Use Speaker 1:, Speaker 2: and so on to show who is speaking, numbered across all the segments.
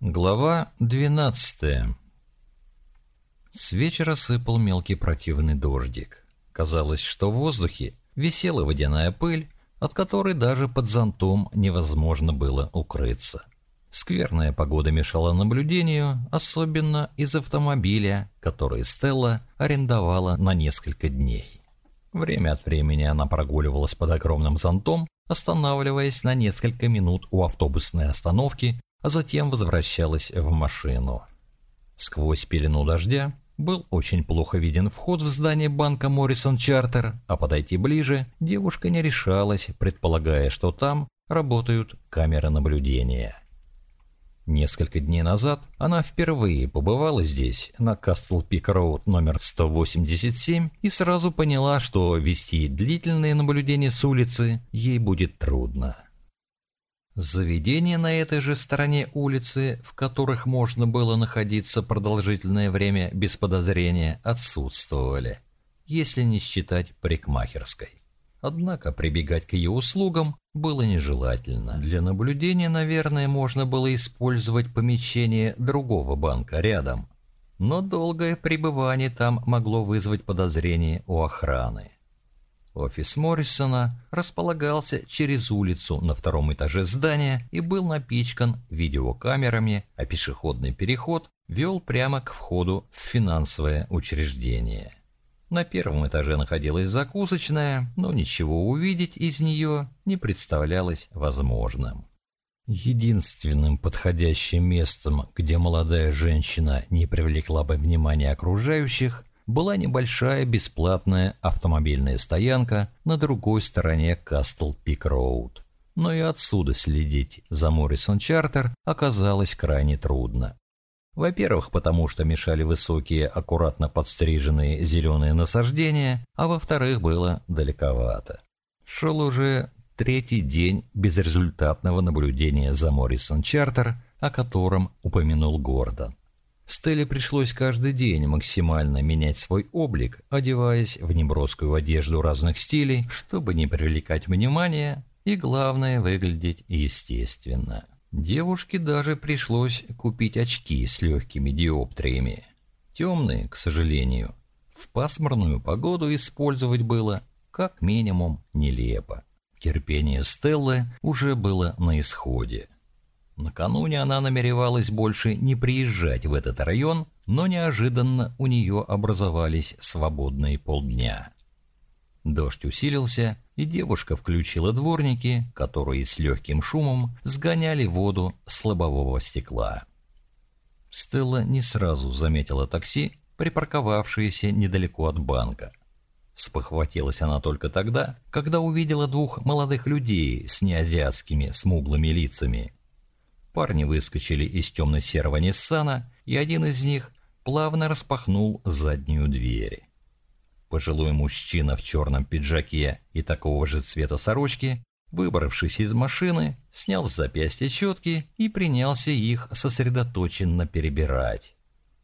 Speaker 1: Глава 12 С вечера сыпал мелкий противный дождик. Казалось, что в воздухе висела водяная пыль, от которой даже под зонтом невозможно было укрыться. Скверная погода мешала наблюдению, особенно из автомобиля, который Стелла арендовала на несколько дней. Время от времени она прогуливалась под огромным зонтом, останавливаясь на несколько минут у автобусной остановки а затем возвращалась в машину. Сквозь пелену дождя был очень плохо виден вход в здание банка Моррисон Чартер, а подойти ближе девушка не решалась, предполагая, что там работают камеры наблюдения. Несколько дней назад она впервые побывала здесь, на Кастл Пик Роуд номер 187, и сразу поняла, что вести длительные наблюдения с улицы ей будет трудно. Заведения на этой же стороне улицы, в которых можно было находиться продолжительное время без подозрения, отсутствовали, если не считать парикмахерской. Однако прибегать к ее услугам было нежелательно. Для наблюдения, наверное, можно было использовать помещение другого банка рядом, но долгое пребывание там могло вызвать подозрение у охраны. Офис Моррисона располагался через улицу на втором этаже здания и был напичкан видеокамерами, а пешеходный переход вел прямо к входу в финансовое учреждение. На первом этаже находилась закусочная, но ничего увидеть из нее не представлялось возможным. Единственным подходящим местом, где молодая женщина не привлекла бы внимания окружающих, была небольшая бесплатная автомобильная стоянка на другой стороне Кастл Пик Роуд. Но и отсюда следить за Моррисон Чартер оказалось крайне трудно. Во-первых, потому что мешали высокие, аккуратно подстриженные зеленые насаждения, а во-вторых, было далековато. Шел уже третий день безрезультатного наблюдения за Моррисон Чартер, о котором упомянул Гордон. Стелле пришлось каждый день максимально менять свой облик, одеваясь в неброскую одежду разных стилей, чтобы не привлекать внимания и, главное, выглядеть естественно. Девушке даже пришлось купить очки с легкими диоптриями. Темные, к сожалению, в пасмурную погоду использовать было как минимум нелепо. Терпение Стеллы уже было на исходе. Накануне она намеревалась больше не приезжать в этот район, но неожиданно у нее образовались свободные полдня. Дождь усилился, и девушка включила дворники, которые с легким шумом сгоняли воду с лобового стекла. Стелла не сразу заметила такси, припарковавшееся недалеко от банка. Спохватилась она только тогда, когда увидела двух молодых людей с неазиатскими смуглыми лицами – Парни выскочили из темно-серого Ниссана, и один из них плавно распахнул заднюю дверь. Пожилой мужчина в черном пиджаке и такого же цвета сорочки, выбравшись из машины, снял с запястья щетки и принялся их сосредоточенно перебирать.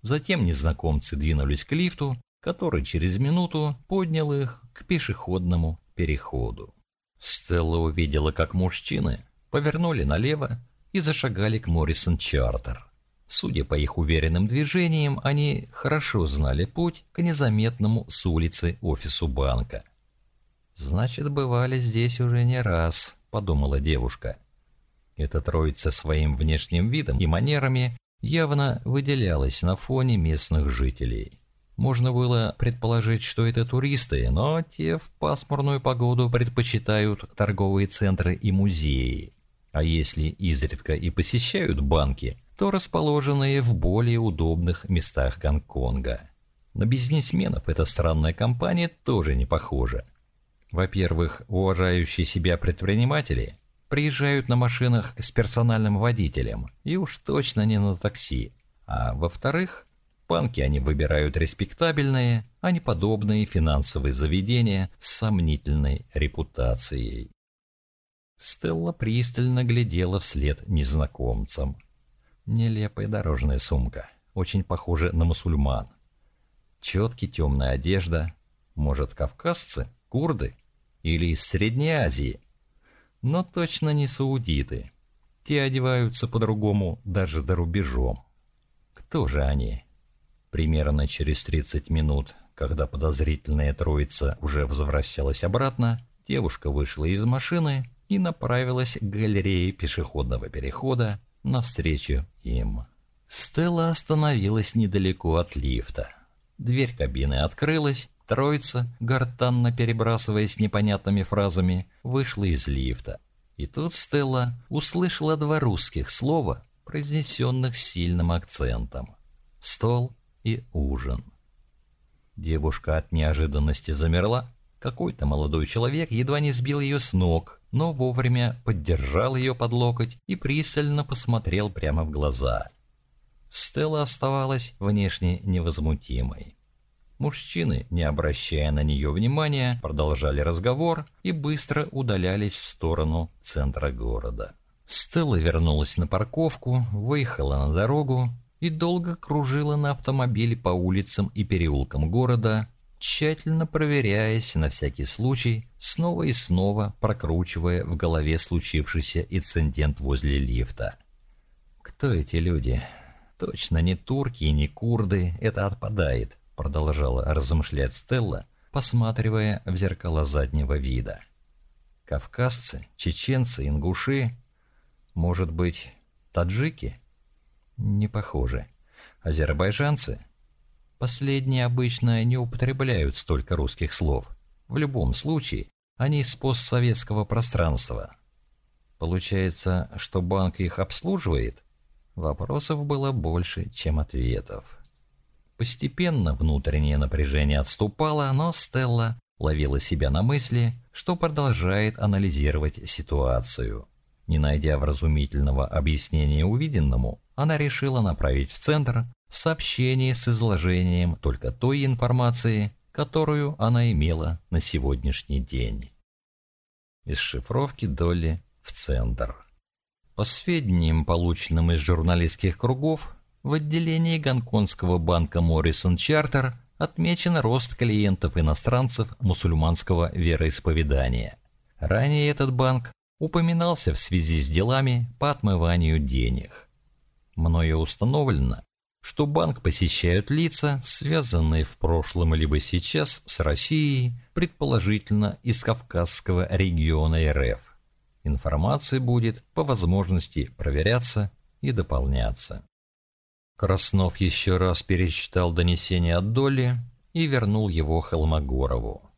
Speaker 1: Затем незнакомцы двинулись к лифту, который через минуту поднял их к пешеходному переходу. Стелла увидела, как мужчины повернули налево и зашагали к Моррисон Чартер. Судя по их уверенным движениям, они хорошо знали путь к незаметному с улицы офису банка. «Значит, бывали здесь уже не раз», — подумала девушка. Эта троица своим внешним видом и манерами явно выделялась на фоне местных жителей. Можно было предположить, что это туристы, но те в пасмурную погоду предпочитают торговые центры и музеи. А если изредка и посещают банки, то расположенные в более удобных местах Гонконга. На бизнесменов эта странная компания тоже не похожа. Во-первых, уважающие себя предприниматели приезжают на машинах с персональным водителем, и уж точно не на такси. А во-вторых, банки они выбирают респектабельные, а не подобные финансовые заведения с сомнительной репутацией. Стелла пристально глядела вслед незнакомцам. Нелепая дорожная сумка, очень похожа на мусульман. Четкий темная одежда, может, кавказцы, курды или из Средней Азии, но точно не саудиты. Те одеваются по-другому даже за рубежом. Кто же они? Примерно через 30 минут, когда подозрительная троица уже возвращалась обратно, девушка вышла из машины и направилась к галерее пешеходного перехода навстречу им. Стелла остановилась недалеко от лифта. Дверь кабины открылась, троица, гортанно перебрасываясь непонятными фразами, вышла из лифта. И тут Стелла услышала два русских слова, произнесенных сильным акцентом. «Стол» и «ужин». Девушка от неожиданности замерла. Какой-то молодой человек едва не сбил ее с ног, но вовремя поддержал ее под локоть и пристально посмотрел прямо в глаза. Стелла оставалась внешне невозмутимой. Мужчины, не обращая на нее внимания, продолжали разговор и быстро удалялись в сторону центра города. Стелла вернулась на парковку, выехала на дорогу и долго кружила на автомобиле по улицам и переулкам города, тщательно проверяясь на всякий случай, снова и снова прокручивая в голове случившийся инцидент возле лифта. Кто эти люди? Точно не турки и не курды, это отпадает продолжала размышлять Стелла, посматривая в зеркало заднего вида. Кавказцы, чеченцы, ингуши, может быть, таджики? Не похоже. Азербайджанцы? Последние обычно не употребляют столько русских слов. В любом случае, они из постсоветского пространства. Получается, что банк их обслуживает? Вопросов было больше, чем ответов. Постепенно внутреннее напряжение отступало, но Стелла ловила себя на мысли, что продолжает анализировать ситуацию. Не найдя вразумительного объяснения увиденному, она решила направить в центр сообщение с изложением только той информации, которую она имела на сегодняшний день. Из шифровки Долли в центр. По сведениям, полученным из журналистских кругов, в отделении гонконгского банка Morrison Charter отмечен рост клиентов иностранцев мусульманского вероисповедания. Ранее этот банк упоминался в связи с делами по отмыванию денег. Мною установлено, что банк посещают лица, связанные в прошлом либо сейчас с Россией, предположительно из Кавказского региона РФ. Информация будет по возможности проверяться и дополняться. Краснов еще раз перечитал донесение от Долли и вернул его Холмогорову.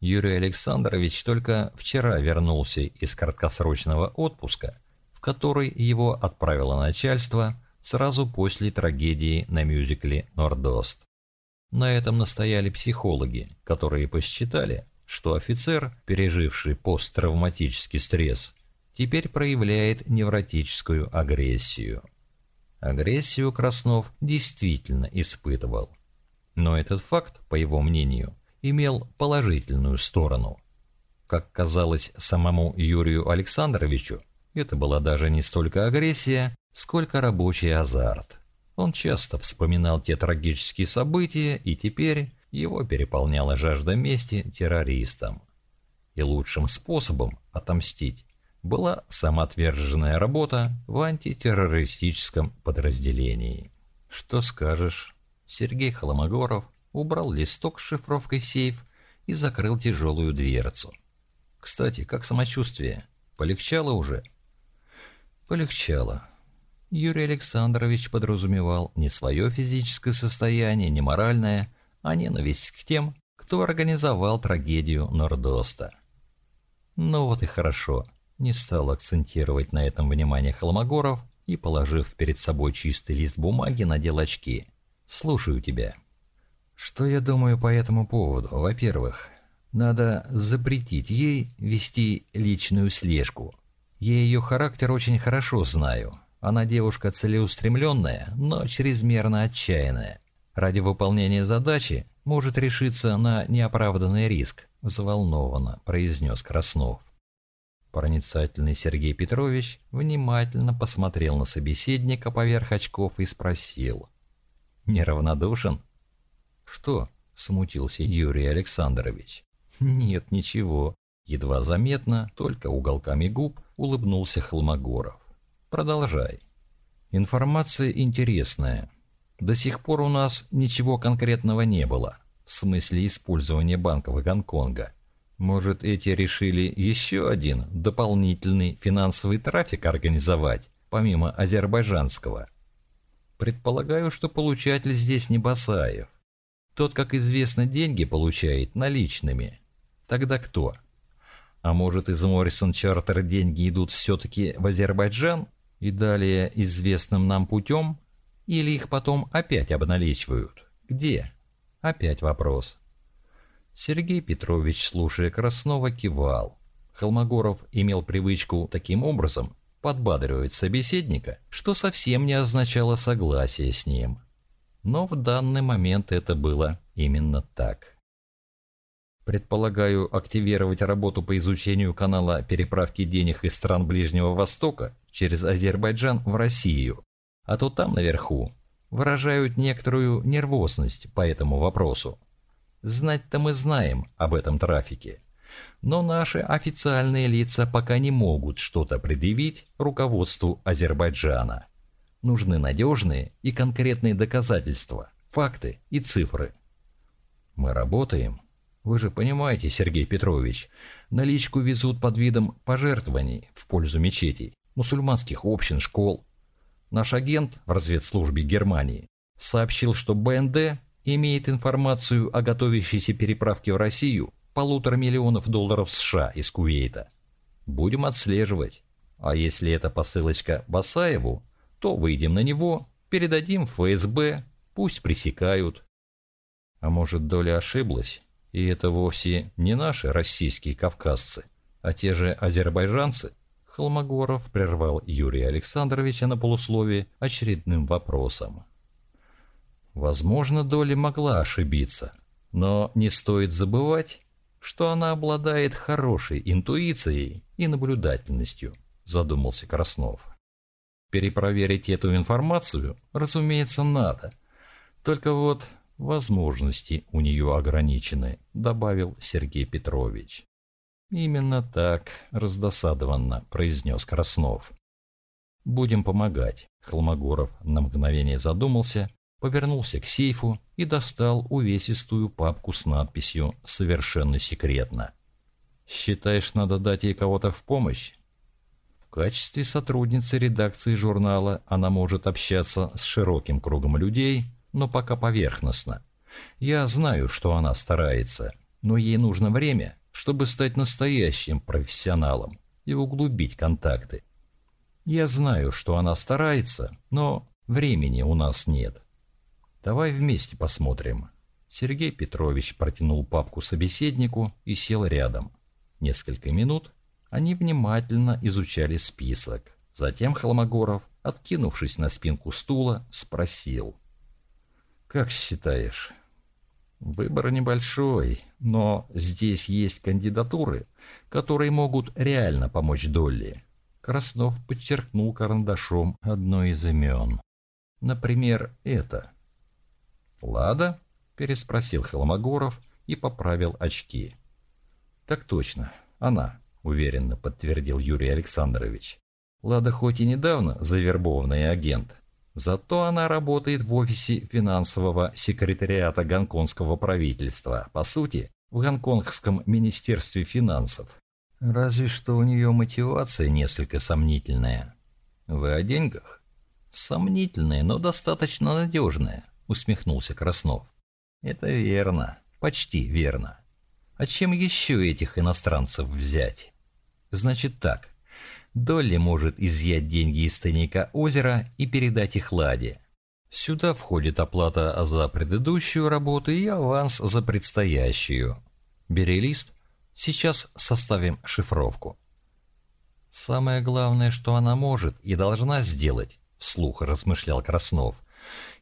Speaker 1: Юрий Александрович только вчера вернулся из краткосрочного отпуска, в который его отправило начальство сразу после трагедии на мюзикле «Нордост». На этом настояли психологи, которые посчитали, что офицер, переживший посттравматический стресс, теперь проявляет невротическую агрессию. Агрессию Краснов действительно испытывал. Но этот факт, по его мнению, имел положительную сторону. Как казалось самому Юрию Александровичу, это была даже не столько агрессия, сколько рабочий азарт. Он часто вспоминал те трагические события, и теперь его переполняла жажда мести террористам. И лучшим способом отомстить была самоотверженная работа в антитеррористическом подразделении. Что скажешь? Сергей Холомогоров убрал листок с шифровкой сейф и закрыл тяжелую дверцу. Кстати, как самочувствие? Полегчало уже? Полегчало. Юрий Александрович подразумевал не свое физическое состояние, не моральное, а ненависть к тем, кто организовал трагедию Нордоста. Ну вот и хорошо не стал акцентировать на этом внимание Холмогоров и, положив перед собой чистый лист бумаги, надел очки. «Слушаю тебя». «Что я думаю по этому поводу? Во-первых, надо запретить ей вести личную слежку. Я ее характер очень хорошо знаю. Она девушка целеустремленная, но чрезмерно отчаянная. Ради выполнения задачи может решиться на неоправданный риск», – взволнованно произнес Краснов. Проницательный Сергей Петрович внимательно посмотрел на собеседника поверх очков и спросил. «Неравнодушен?» «Что?» – смутился Юрий Александрович. «Нет, ничего». Едва заметно, только уголками губ, улыбнулся Холмогоров. Продолжай. Информация интересная. До сих пор у нас ничего конкретного не было, в смысле использования банков Гонконга. Может, эти решили еще один дополнительный финансовый трафик организовать, помимо азербайджанского? Предполагаю, что получатель здесь не Басаев. Тот, как известно, деньги получает наличными. Тогда кто? А может, из Моррисон Чартер деньги идут все-таки в Азербайджан и далее известным нам путем? Или их потом опять обналичивают? Где? Опять вопрос. Сергей Петрович, слушая Краснова, кивал. Холмогоров имел привычку таким образом подбадривать собеседника, что совсем не означало согласие с ним. Но в данный момент это было именно так. Предполагаю, активировать работу по изучению канала переправки денег из стран Ближнего Востока через Азербайджан в Россию, а то там наверху выражают некоторую нервозность по этому вопросу. Знать-то мы знаем об этом трафике. Но наши официальные лица пока не могут что-то предъявить руководству Азербайджана. Нужны надежные и конкретные доказательства, факты и цифры. Мы работаем. Вы же понимаете, Сергей Петрович, наличку везут под видом пожертвований в пользу мечетей, мусульманских общин, школ. Наш агент в разведслужбе Германии сообщил, что БНД имеет информацию о готовящейся переправке в Россию полутора миллионов долларов США из Кувейта. Будем отслеживать. А если это посылочка Басаеву, то выйдем на него, передадим ФСБ, пусть пресекают. А может, доля ошиблась, и это вовсе не наши российские кавказцы, а те же азербайджанцы? Холмогоров прервал Юрия Александровича на полусловие очередным вопросом. Возможно, Доля могла ошибиться, но не стоит забывать, что она обладает хорошей интуицией и наблюдательностью, задумался Краснов. Перепроверить эту информацию, разумеется, надо. Только вот возможности у нее ограничены, добавил Сергей Петрович. Именно так, раздосадованно произнес Краснов. Будем помогать. Холмогоров на мгновение задумался, повернулся к сейфу и достал увесистую папку с надписью «Совершенно секретно». «Считаешь, надо дать ей кого-то в помощь?» В качестве сотрудницы редакции журнала она может общаться с широким кругом людей, но пока поверхностно. Я знаю, что она старается, но ей нужно время, чтобы стать настоящим профессионалом и углубить контакты. Я знаю, что она старается, но времени у нас нет. Давай вместе посмотрим. Сергей Петрович протянул папку собеседнику и сел рядом. Несколько минут они внимательно изучали список. Затем Холмогоров, откинувшись на спинку стула, спросил. «Как считаешь?» «Выбор небольшой, но здесь есть кандидатуры, которые могут реально помочь Долли». Краснов подчеркнул карандашом одно из имен. «Например, это». «Лада?» – переспросил Холмогоров и поправил очки. «Так точно, она», – уверенно подтвердил Юрий Александрович. «Лада хоть и недавно завербованный агент, зато она работает в офисе финансового секретариата гонконгского правительства, по сути, в гонконгском министерстве финансов. Разве что у нее мотивация несколько сомнительная. Вы о деньгах? Сомнительная, но достаточно надежная усмехнулся Краснов. Это верно, почти верно. А чем еще этих иностранцев взять? Значит так, Долли может изъять деньги из тайника озера и передать их Ладе. Сюда входит оплата за предыдущую работу и аванс за предстоящую. Бери лист, сейчас составим шифровку. Самое главное, что она может и должна сделать, вслух размышлял Краснов –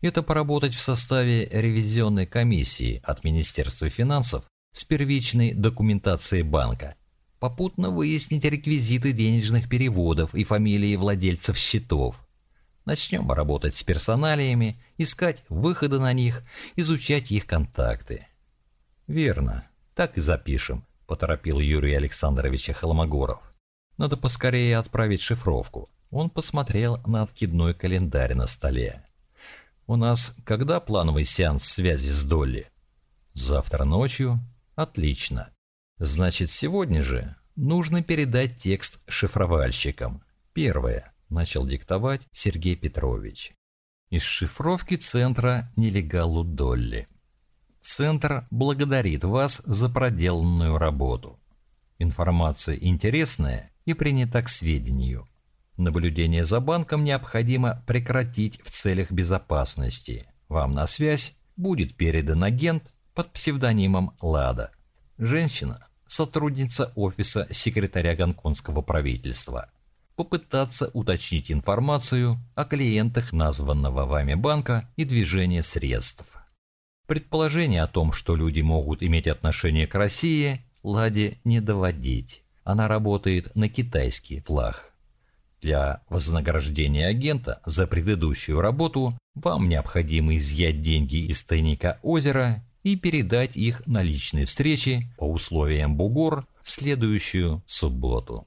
Speaker 1: это поработать в составе ревизионной комиссии от Министерства финансов с первичной документацией банка, попутно выяснить реквизиты денежных переводов и фамилии владельцев счетов. Начнем работать с персоналиями, искать выходы на них, изучать их контакты. Верно, так и запишем, поторопил Юрий Александрович Холмогоров. Надо поскорее отправить шифровку. Он посмотрел на откидной календарь на столе. «У нас когда плановый сеанс связи с Долли?» «Завтра ночью?» «Отлично. Значит, сегодня же нужно передать текст шифровальщикам. Первое», — начал диктовать Сергей Петрович. «Из шифровки центра нелегалу Долли. Центр благодарит вас за проделанную работу. Информация интересная и принята к сведению. Наблюдение за банком необходимо прекратить в целях безопасности. Вам на связь будет передан агент под псевдонимом Лада. Женщина – сотрудница офиса секретаря гонконгского правительства. Попытаться уточнить информацию о клиентах названного вами банка и движении средств. Предположение о том, что люди могут иметь отношение к России, Ладе не доводить. Она работает на китайский флаг. Для вознаграждения агента за предыдущую работу вам необходимо изъять деньги из тайника озера и передать их на личной встрече по условиям Бугор в следующую субботу.